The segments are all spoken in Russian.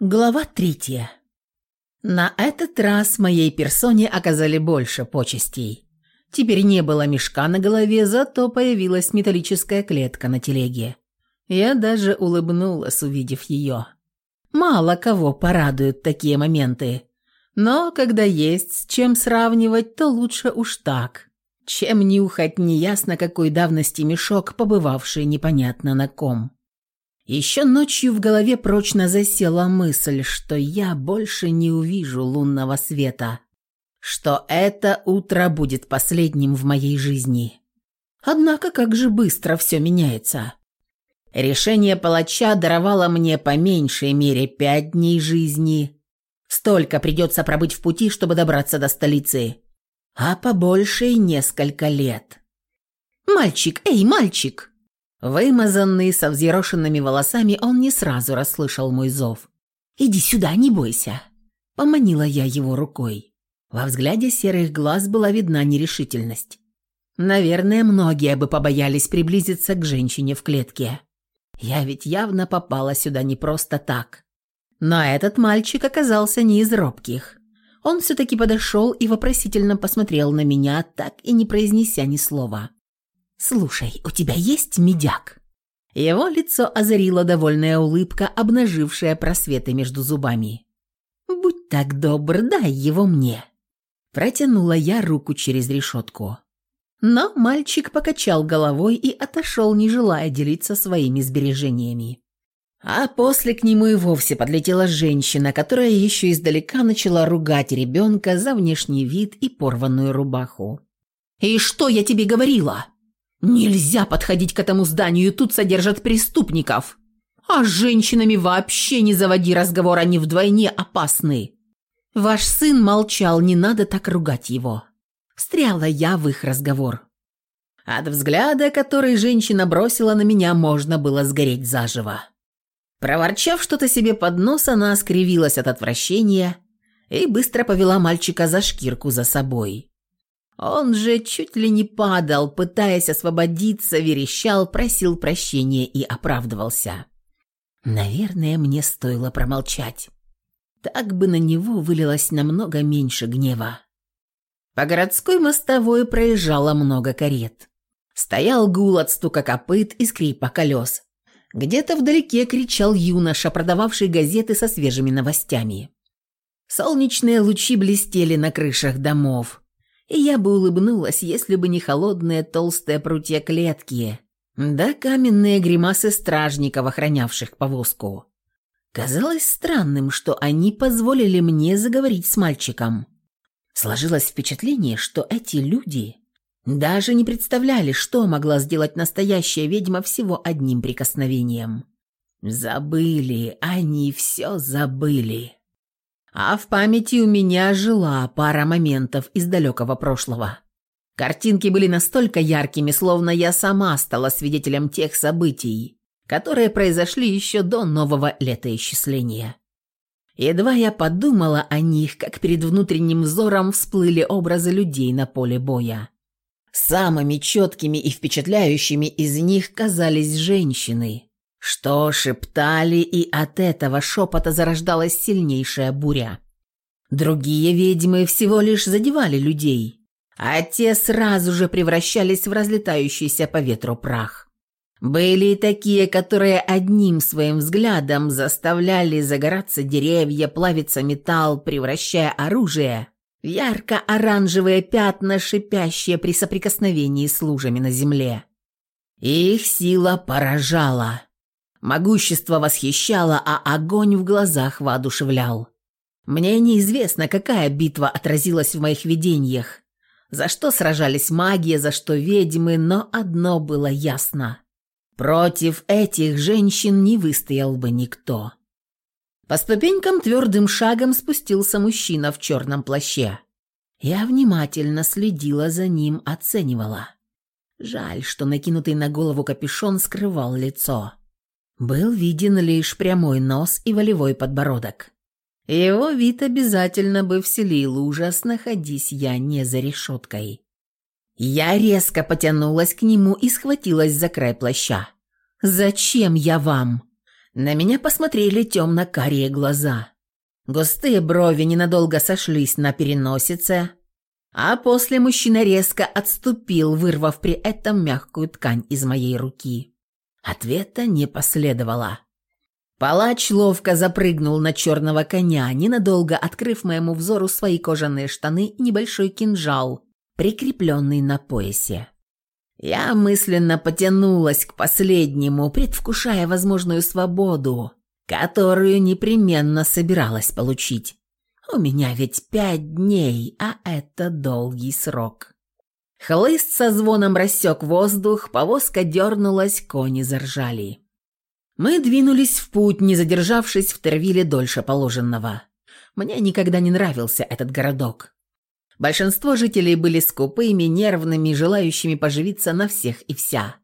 Глава третья. На этот раз моей персоне оказали больше почестей. Теперь не было мешка на голове, зато появилась металлическая клетка на телеге. Я даже улыбнулась, увидев ее. Мало кого порадуют такие моменты. Но когда есть с чем сравнивать, то лучше уж так, чем нюхать неясно какой давности мешок, побывавший непонятно на ком. Еще ночью в голове прочно засела мысль, что я больше не увижу лунного света, что это утро будет последним в моей жизни. Однако как же быстро все меняется. Решение палача даровало мне по меньшей мере пять дней жизни. Столько придется пробыть в пути, чтобы добраться до столицы. А по большей несколько лет. «Мальчик, эй, мальчик!» Вымазанный, со взъерошенными волосами, он не сразу расслышал мой зов. «Иди сюда, не бойся!» Поманила я его рукой. Во взгляде серых глаз была видна нерешительность. Наверное, многие бы побоялись приблизиться к женщине в клетке. Я ведь явно попала сюда не просто так. Но этот мальчик оказался не из робких. Он все-таки подошел и вопросительно посмотрел на меня, так и не произнеся ни слова. «Слушай, у тебя есть медяк?» Его лицо озарила довольная улыбка, обнажившая просветы между зубами. «Будь так добр, дай его мне». Протянула я руку через решетку. Но мальчик покачал головой и отошел, не желая делиться своими сбережениями. А после к нему и вовсе подлетела женщина, которая еще издалека начала ругать ребенка за внешний вид и порванную рубаху. «И что я тебе говорила?» Нельзя подходить к этому зданию, тут содержат преступников. А с женщинами вообще не заводи разговор, они вдвойне опасны. Ваш сын молчал, не надо так ругать его. Встряла я в их разговор. От взгляда, который женщина бросила на меня, можно было сгореть заживо. Проворчав что-то себе под нос, она скривилась от отвращения и быстро повела мальчика за шкирку за собой. Он же чуть ли не падал, пытаясь освободиться, верещал, просил прощения и оправдывался. Наверное, мне стоило промолчать. Так бы на него вылилось намного меньше гнева. По городской мостовой проезжало много карет. Стоял гул от стука копыт и скрипа колес. Где-то вдалеке кричал юноша, продававший газеты со свежими новостями. Солнечные лучи блестели на крышах домов и я бы улыбнулась, если бы не холодные толстые прутья клетки, да каменные гримасы стражников, охранявших повозку. Казалось странным, что они позволили мне заговорить с мальчиком. Сложилось впечатление, что эти люди даже не представляли, что могла сделать настоящая ведьма всего одним прикосновением. Забыли, они все забыли. А в памяти у меня жила пара моментов из далекого прошлого. Картинки были настолько яркими, словно я сама стала свидетелем тех событий, которые произошли еще до нового летоисчисления. Едва я подумала о них, как перед внутренним взором всплыли образы людей на поле боя. Самыми четкими и впечатляющими из них казались женщины – что шептали, и от этого шепота зарождалась сильнейшая буря. Другие ведьмы всего лишь задевали людей, а те сразу же превращались в разлетающийся по ветру прах. Были и такие, которые одним своим взглядом заставляли загораться деревья, плавиться металл, превращая оружие в ярко-оранжевые пятна, шипящие при соприкосновении с лужами на земле. Их сила поражала – Могущество восхищало, а огонь в глазах воодушевлял. Мне неизвестно, какая битва отразилась в моих видениях, за что сражались маги, за что ведьмы, но одно было ясно. Против этих женщин не выстоял бы никто. По ступенькам твердым шагом спустился мужчина в черном плаще. Я внимательно следила за ним, оценивала. Жаль, что накинутый на голову капюшон скрывал лицо. Был виден лишь прямой нос и волевой подбородок. Его вид обязательно бы вселил ужас, находись я не за решеткой. Я резко потянулась к нему и схватилась за край плаща. «Зачем я вам?» На меня посмотрели темно-карие глаза. Густые брови ненадолго сошлись на переносице, а после мужчина резко отступил, вырвав при этом мягкую ткань из моей руки. Ответа не последовало. Палач ловко запрыгнул на черного коня, ненадолго открыв моему взору свои кожаные штаны и небольшой кинжал, прикрепленный на поясе. Я мысленно потянулась к последнему, предвкушая возможную свободу, которую непременно собиралась получить. У меня ведь пять дней, а это долгий срок. Хлыст со звоном рассек воздух, повозка дернулась, кони заржали. Мы двинулись в путь, не задержавшись в Тервиле дольше положенного. Мне никогда не нравился этот городок. Большинство жителей были скупыми, нервными, желающими поживиться на всех и вся.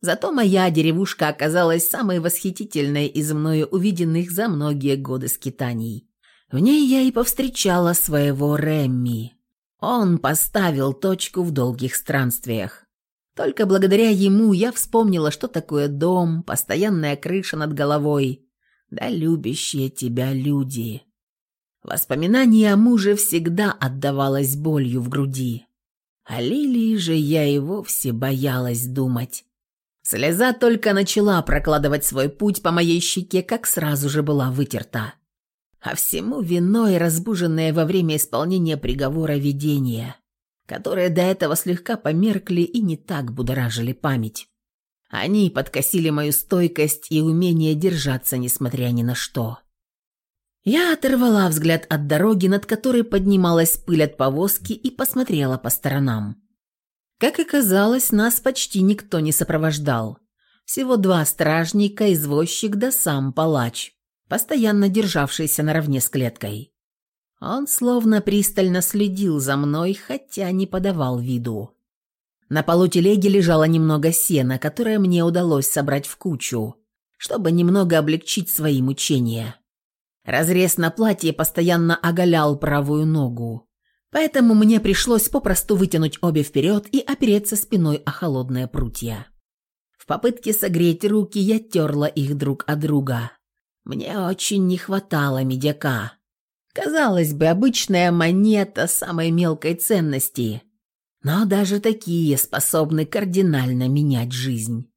Зато моя деревушка оказалась самой восхитительной из мною увиденных за многие годы скитаний. В ней я и повстречала своего Рэмми. Он поставил точку в долгих странствиях. Только благодаря ему я вспомнила, что такое дом, постоянная крыша над головой, да любящие тебя люди. Воспоминание о муже всегда отдавалось болью в груди. О Лилии же я и вовсе боялась думать. Слеза только начала прокладывать свой путь по моей щеке, как сразу же была вытерта. А всему виной разбуженное во время исполнения приговора видения, которые до этого слегка померкли и не так будоражили память. Они подкосили мою стойкость и умение держаться, несмотря ни на что. Я оторвала взгляд от дороги, над которой поднималась пыль от повозки, и посмотрела по сторонам. Как оказалось, нас почти никто не сопровождал. Всего два стражника, извозчик да сам палач, постоянно державшийся наравне с клеткой. Он словно пристально следил за мной, хотя не подавал виду. На полу телеги лежало немного сена, которое мне удалось собрать в кучу, чтобы немного облегчить свои мучения. Разрез на платье постоянно оголял правую ногу. Поэтому мне пришлось попросту вытянуть обе вперед и опереться спиной о холодное прутья. В попытке согреть руки я терла их друг от друга. Мне очень не хватало медяка. Казалось бы, обычная монета самой мелкой ценности. Но даже такие способны кардинально менять жизнь.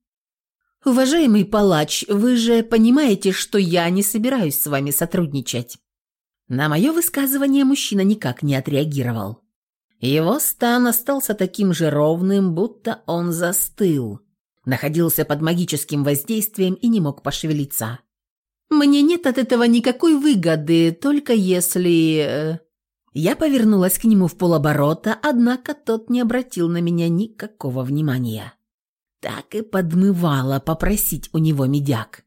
«Уважаемый палач, вы же понимаете, что я не собираюсь с вами сотрудничать?» На мое высказывание мужчина никак не отреагировал. Его стан остался таким же ровным, будто он застыл, находился под магическим воздействием и не мог пошевелиться. «Мне нет от этого никакой выгоды, только если...» э, Я повернулась к нему в полоборота, однако тот не обратил на меня никакого внимания. Так и подмывала попросить у него медяк.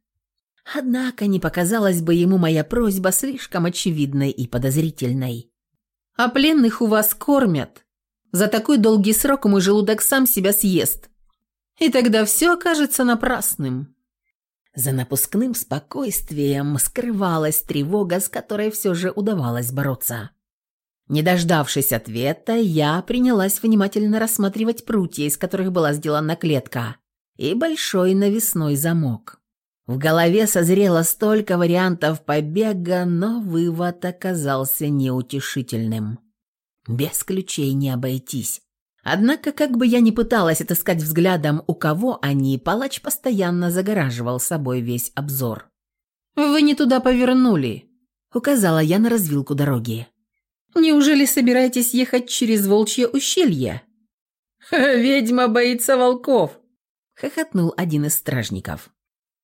Однако не показалась бы ему моя просьба слишком очевидной и подозрительной. «А пленных у вас кормят. За такой долгий срок мой желудок сам себя съест. И тогда все окажется напрасным». За напускным спокойствием скрывалась тревога, с которой все же удавалось бороться. Не дождавшись ответа, я принялась внимательно рассматривать прутья, из которых была сделана клетка, и большой навесной замок. В голове созрело столько вариантов побега, но вывод оказался неутешительным. Без ключей не обойтись. Однако, как бы я ни пыталась отыскать взглядом, у кого они, палач постоянно загораживал собой весь обзор. «Вы не туда повернули», — указала я на развилку дороги. «Неужели собираетесь ехать через волчье ущелье?» «Ведьма боится волков», — хохотнул один из стражников.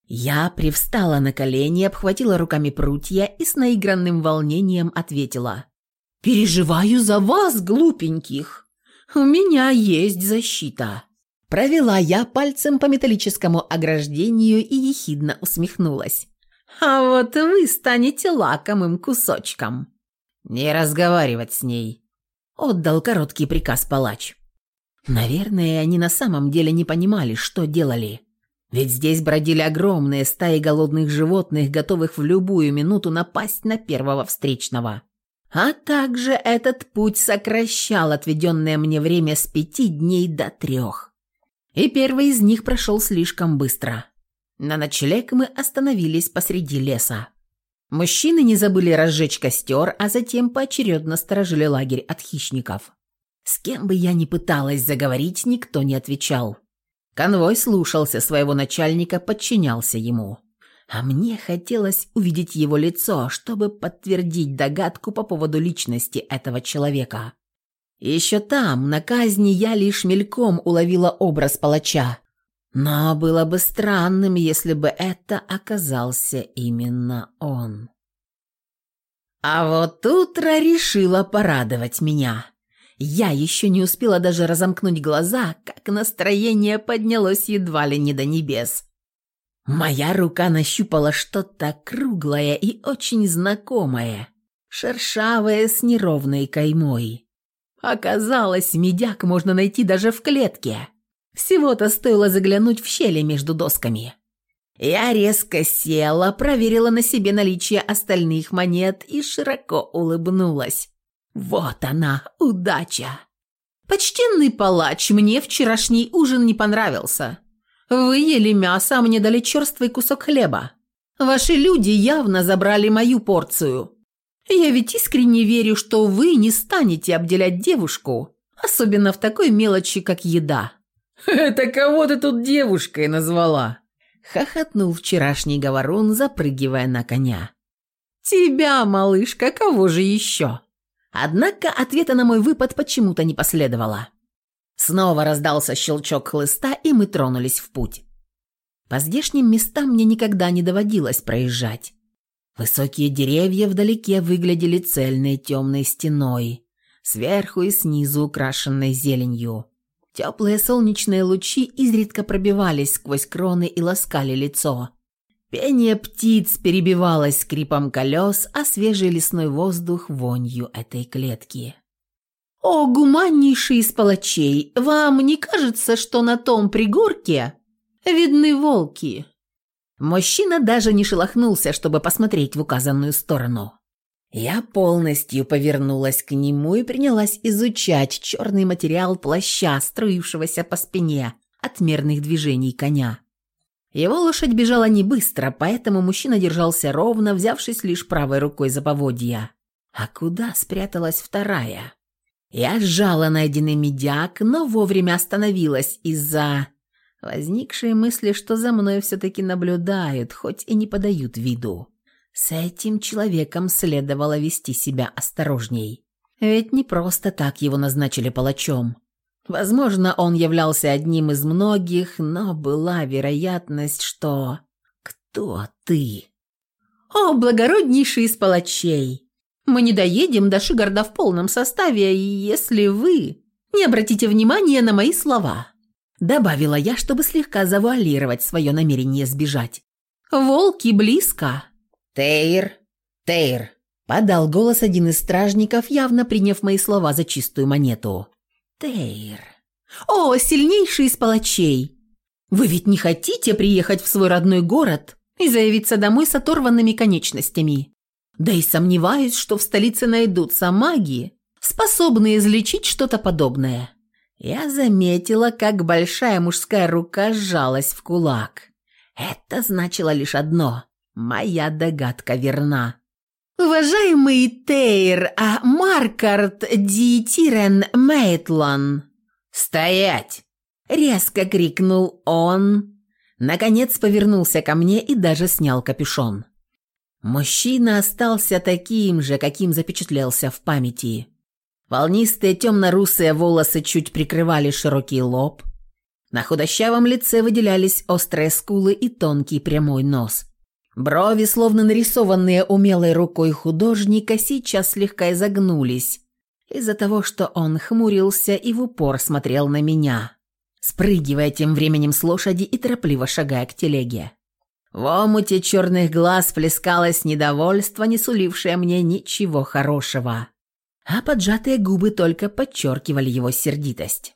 Я привстала на колени, обхватила руками прутья и с наигранным волнением ответила. «Переживаю за вас, глупеньких. У меня есть защита». Провела я пальцем по металлическому ограждению и ехидно усмехнулась. «А вот вы станете лакомым кусочком». «Не разговаривать с ней», — отдал короткий приказ палач. Наверное, они на самом деле не понимали, что делали. Ведь здесь бродили огромные стаи голодных животных, готовых в любую минуту напасть на первого встречного. А также этот путь сокращал отведенное мне время с пяти дней до трех. И первый из них прошел слишком быстро. На ночлег мы остановились посреди леса. Мужчины не забыли разжечь костер, а затем поочередно сторожили лагерь от хищников. С кем бы я ни пыталась заговорить, никто не отвечал. Конвой слушался своего начальника, подчинялся ему. А мне хотелось увидеть его лицо, чтобы подтвердить догадку по поводу личности этого человека. Еще там, на казни, я лишь мельком уловила образ палача. Но было бы странным, если бы это оказался именно он. А вот утро решило порадовать меня. Я еще не успела даже разомкнуть глаза, как настроение поднялось едва ли не до небес. Моя рука нащупала что-то круглое и очень знакомое, шершавое с неровной каймой. Оказалось, медяк можно найти даже в клетке. Всего-то стоило заглянуть в щели между досками. Я резко села, проверила на себе наличие остальных монет и широко улыбнулась. Вот она, удача. Почтенный палач, мне вчерашний ужин не понравился. Вы ели мясо, а мне дали черствый кусок хлеба. Ваши люди явно забрали мою порцию. Я ведь искренне верю, что вы не станете обделять девушку, особенно в такой мелочи, как еда. «Это кого ты тут девушкой назвала?» Хохотнул вчерашний говорун, запрыгивая на коня. «Тебя, малышка, кого же еще?» Однако ответа на мой выпад почему-то не последовало. Снова раздался щелчок хлыста, и мы тронулись в путь. По здешним местам мне никогда не доводилось проезжать. Высокие деревья вдалеке выглядели цельной темной стеной, сверху и снизу украшенной зеленью. Теплые солнечные лучи изредка пробивались сквозь кроны и ласкали лицо. Пение птиц перебивалось скрипом колес, а свежий лесной воздух вонью этой клетки. «О, гуманнейший из палачей, вам не кажется, что на том пригорке видны волки?» Мужчина даже не шелохнулся, чтобы посмотреть в указанную сторону. Я полностью повернулась к нему и принялась изучать черный материал плаща, струившегося по спине от мерных движений коня. Его лошадь бежала не быстро, поэтому мужчина держался ровно, взявшись лишь правой рукой за поводья. А куда спряталась вторая? Я сжала найденный медяк, но вовремя остановилась из-за возникшей мысли, что за мной все-таки наблюдают, хоть и не подают виду. С этим человеком следовало вести себя осторожней. Ведь не просто так его назначили палачом. Возможно, он являлся одним из многих, но была вероятность, что... Кто ты? О, благороднейший из палачей! Мы не доедем до Шигарда в полном составе, если вы не обратите внимания на мои слова. Добавила я, чтобы слегка завуалировать свое намерение сбежать. Волки близко. «Тейр! Тейр!» – подал голос один из стражников, явно приняв мои слова за чистую монету. «Тейр! О, сильнейший из палачей! Вы ведь не хотите приехать в свой родной город и заявиться домой с оторванными конечностями? Да и сомневаюсь, что в столице найдутся маги, способные излечить что-то подобное». Я заметила, как большая мужская рука сжалась в кулак. Это значило лишь одно – Моя догадка верна. «Уважаемый Тейр, а Маркарт Ди Тирен Мейтлан!» «Стоять!» – резко крикнул он. Наконец повернулся ко мне и даже снял капюшон. Мужчина остался таким же, каким запечатлелся в памяти. Волнистые темно-русые волосы чуть прикрывали широкий лоб. На худощавом лице выделялись острые скулы и тонкий прямой нос. Брови, словно нарисованные умелой рукой художника, сейчас слегка изогнулись из-за того, что он хмурился и в упор смотрел на меня, спрыгивая тем временем с лошади и торопливо шагая к телеге. В омуте черных глаз плескалось недовольство, не сулившее мне ничего хорошего, а поджатые губы только подчеркивали его сердитость.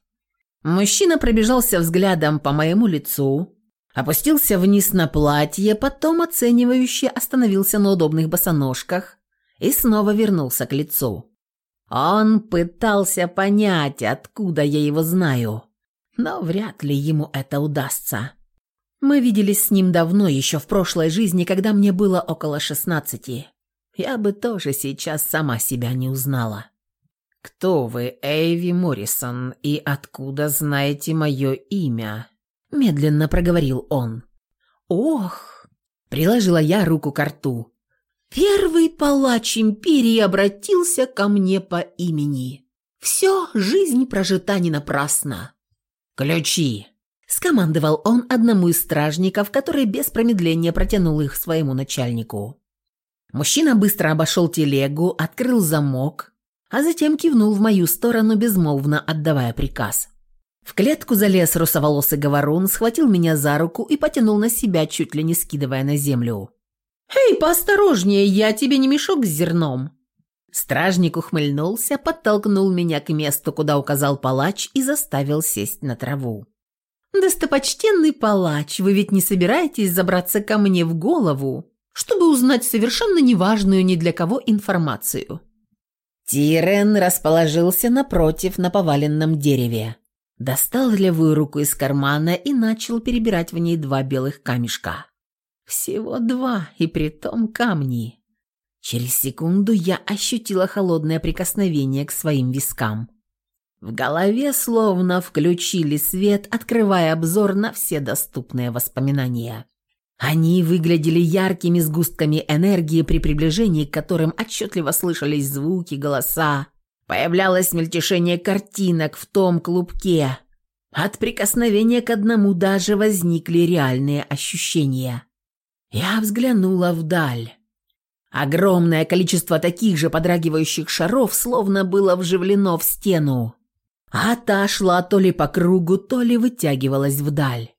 Мужчина пробежался взглядом по моему лицу, Опустился вниз на платье, потом оценивающе остановился на удобных босоножках и снова вернулся к лицу. Он пытался понять, откуда я его знаю, но вряд ли ему это удастся. Мы виделись с ним давно, еще в прошлой жизни, когда мне было около шестнадцати. Я бы тоже сейчас сама себя не узнала. «Кто вы, Эйви Моррисон, и откуда знаете мое имя?» Медленно проговорил он. «Ох!» – приложила я руку к рту. «Первый палач империи обратился ко мне по имени. Все, жизнь прожита не напрасно». «Ключи!» – скомандовал он одному из стражников, который без промедления протянул их своему начальнику. Мужчина быстро обошел телегу, открыл замок, а затем кивнул в мою сторону, безмолвно отдавая приказ. В клетку залез русоволосый говорун, схватил меня за руку и потянул на себя, чуть ли не скидывая на землю. «Эй, поосторожнее, я тебе не мешок с зерном!» Стражник ухмыльнулся, подтолкнул меня к месту, куда указал палач, и заставил сесть на траву. «Достопочтенный палач, вы ведь не собираетесь забраться ко мне в голову, чтобы узнать совершенно неважную ни для кого информацию?» Тирен расположился напротив на поваленном дереве. Достал левую руку из кармана и начал перебирать в ней два белых камешка. Всего два, и притом камни. Через секунду я ощутила холодное прикосновение к своим вискам. В голове словно включили свет, открывая обзор на все доступные воспоминания. Они выглядели яркими сгустками энергии, при приближении к которым отчетливо слышались звуки, голоса. Появлялось мельтешение картинок в том клубке. От прикосновения к одному даже возникли реальные ощущения. Я взглянула вдаль. Огромное количество таких же подрагивающих шаров словно было вживлено в стену, а та шла то ли по кругу, то ли вытягивалась вдаль.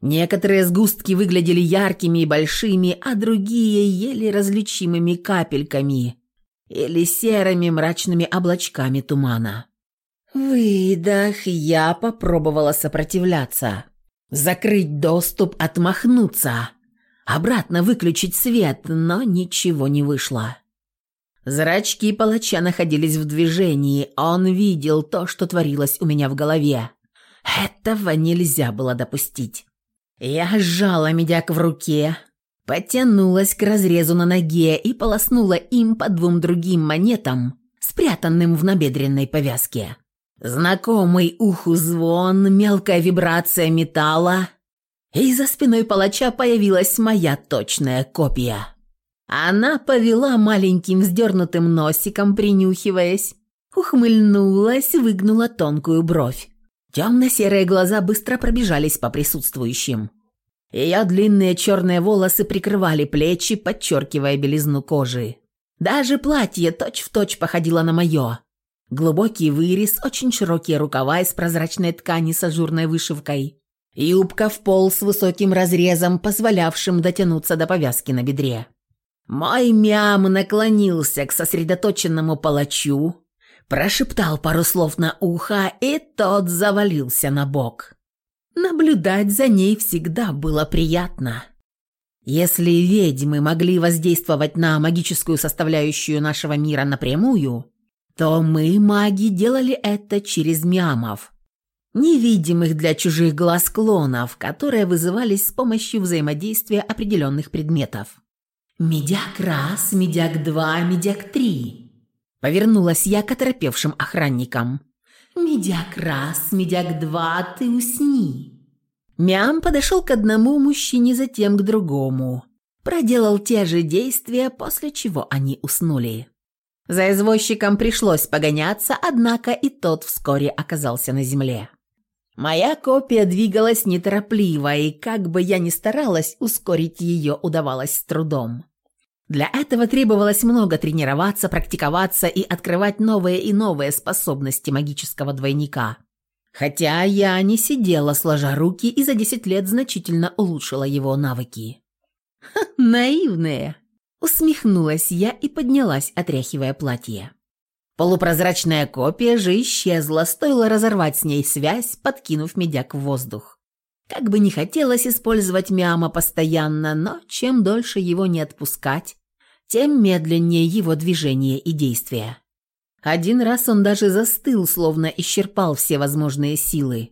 Некоторые сгустки выглядели яркими и большими, а другие еле различимыми капельками или серыми мрачными облачками тумана. Выдох, я попробовала сопротивляться. Закрыть доступ, отмахнуться. Обратно выключить свет, но ничего не вышло. Зрачки палача находились в движении, он видел то, что творилось у меня в голове. Этого нельзя было допустить. Я сжала медяк в руке, потянулась к разрезу на ноге и полоснула им по двум другим монетам, спрятанным в набедренной повязке. Знакомый уху звон, мелкая вибрация металла, и за спиной палача появилась моя точная копия. Она повела маленьким вздернутым носиком, принюхиваясь, ухмыльнулась, выгнула тонкую бровь. Темно-серые глаза быстро пробежались по присутствующим. Ее длинные черные волосы прикрывали плечи, подчеркивая белизну кожи. Даже платье точь-в-точь точь походило на мое. Глубокий вырез, очень широкие рукава из прозрачной ткани с ажурной вышивкой. Юбка в пол с высоким разрезом, позволявшим дотянуться до повязки на бедре. Мой мям наклонился к сосредоточенному палачу, прошептал пару слов на ухо, и тот завалился на бок. Наблюдать за ней всегда было приятно. Если ведьмы могли воздействовать на магическую составляющую нашего мира напрямую, то мы, маги, делали это через мямов, невидимых для чужих глаз клонов, которые вызывались с помощью взаимодействия определенных предметов. «Медяк раз, медяк два, медяк три», Повернулась я к оторопевшим охранникам. «Медяк раз, медяк два, ты усни». Мям подошел к одному мужчине, затем к другому. Проделал те же действия, после чего они уснули. За извозчиком пришлось погоняться, однако и тот вскоре оказался на земле. Моя копия двигалась неторопливо, и как бы я ни старалась, ускорить ее удавалось с трудом. Для этого требовалось много тренироваться, практиковаться и открывать новые и новые способности магического двойника. Хотя я не сидела сложа руки и за 10 лет значительно улучшила его навыки. «Ха, наивные!» – усмехнулась я и поднялась, отряхивая платье. Полупрозрачная копия же исчезла, стоило разорвать с ней связь, подкинув медяк в воздух. Как бы не хотелось использовать Миама постоянно, но чем дольше его не отпускать, тем медленнее его движения и действия. Один раз он даже застыл, словно исчерпал все возможные силы.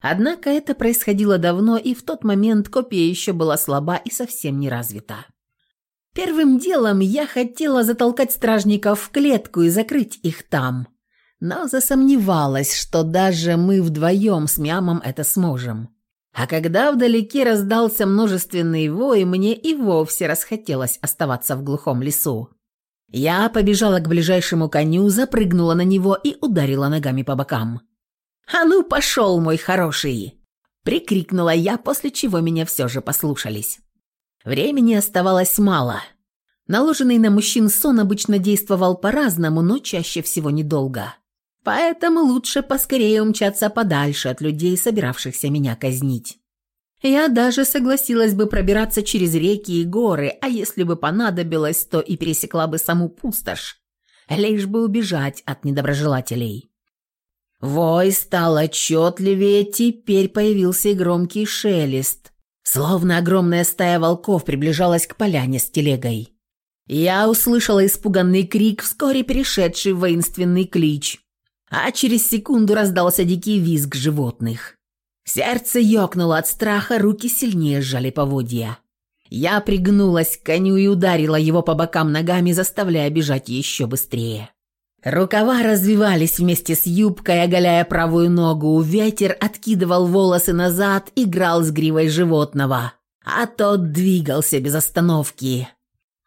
Однако это происходило давно, и в тот момент копия еще была слаба и совсем не развита. Первым делом я хотела затолкать стражников в клетку и закрыть их там, но засомневалась, что даже мы вдвоем с Мямом это сможем. А когда вдалеке раздался множественный вой, мне и вовсе расхотелось оставаться в глухом лесу. Я побежала к ближайшему коню, запрыгнула на него и ударила ногами по бокам. «А ну, пошел, мой хороший!» Прикрикнула я, после чего меня все же послушались. Времени оставалось мало. Наложенный на мужчин сон обычно действовал по-разному, но чаще всего недолго. Поэтому лучше поскорее умчаться подальше от людей, собиравшихся меня казнить. Я даже согласилась бы пробираться через реки и горы, а если бы понадобилось, то и пересекла бы саму пустошь, лишь бы убежать от недоброжелателей. Вой стал отчетливее, теперь появился и громкий шелест, словно огромная стая волков приближалась к поляне с телегой. Я услышала испуганный крик, вскоре перешедший в воинственный клич, а через секунду раздался дикий визг животных. Сердце ёкнуло от страха, руки сильнее сжали поводья. Я пригнулась к коню и ударила его по бокам ногами, заставляя бежать еще быстрее. Рукава развивались вместе с юбкой, оголяя правую ногу. Ветер откидывал волосы назад, играл с гривой животного, а тот двигался без остановки.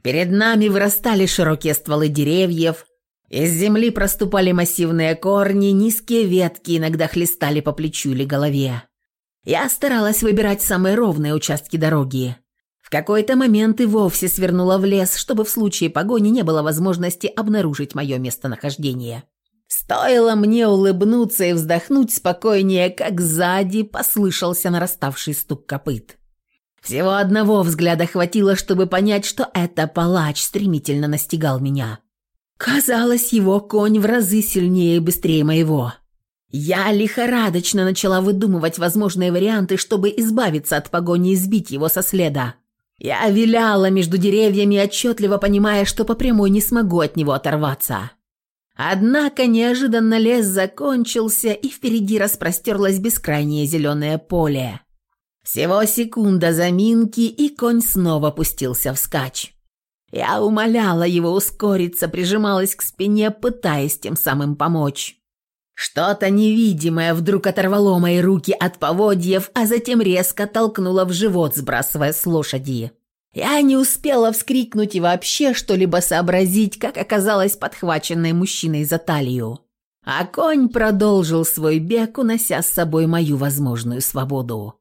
Перед нами вырастали широкие стволы деревьев, из земли проступали массивные корни, низкие ветки иногда хлестали по плечу или голове. Я старалась выбирать самые ровные участки дороги. В какой-то момент и вовсе свернула в лес, чтобы в случае погони не было возможности обнаружить мое местонахождение. Стоило мне улыбнуться и вздохнуть спокойнее, как сзади послышался нараставший стук копыт. Всего одного взгляда хватило, чтобы понять, что это палач стремительно настигал меня. Казалось, его конь в разы сильнее и быстрее моего. Я лихорадочно начала выдумывать возможные варианты, чтобы избавиться от погони и сбить его со следа. Я виляла между деревьями, отчетливо понимая, что по прямой не смогу от него оторваться. Однако неожиданно лес закончился, и впереди распростерлось бескрайнее зеленое поле. Всего секунда заминки, и конь снова пустился вскачь. Я умоляла его ускориться, прижималась к спине, пытаясь тем самым помочь. Что-то невидимое вдруг оторвало мои руки от поводьев, а затем резко толкнуло в живот, сбрасывая с лошади. Я не успела вскрикнуть и вообще что-либо сообразить, как оказалась подхваченной мужчиной за талию. А конь продолжил свой бег, унося с собой мою возможную свободу.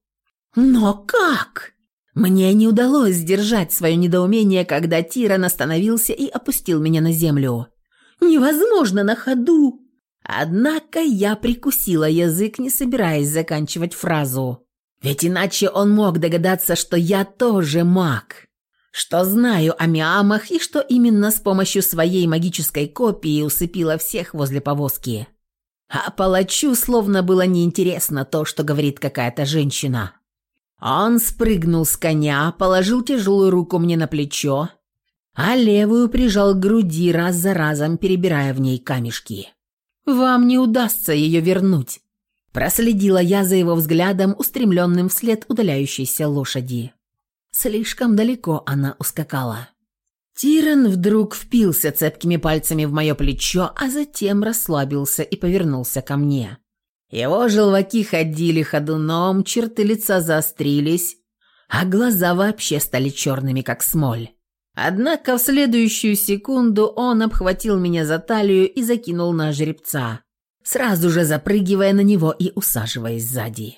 «Но как?» Мне не удалось сдержать свое недоумение, когда Тиран остановился и опустил меня на землю. «Невозможно на ходу!» Однако я прикусила язык, не собираясь заканчивать фразу. Ведь иначе он мог догадаться, что я тоже маг. Что знаю о миамах и что именно с помощью своей магической копии усыпила всех возле повозки. А палачу словно было неинтересно то, что говорит какая-то женщина. Он спрыгнул с коня, положил тяжелую руку мне на плечо, а левую прижал к груди, раз за разом перебирая в ней камешки. «Вам не удастся ее вернуть», – проследила я за его взглядом, устремленным вслед удаляющейся лошади. Слишком далеко она ускакала. Тиран вдруг впился цепкими пальцами в мое плечо, а затем расслабился и повернулся ко мне. Его желваки ходили ходуном, черты лица заострились, а глаза вообще стали черными, как смоль. Однако в следующую секунду он обхватил меня за талию и закинул на жеребца, сразу же запрыгивая на него и усаживаясь сзади.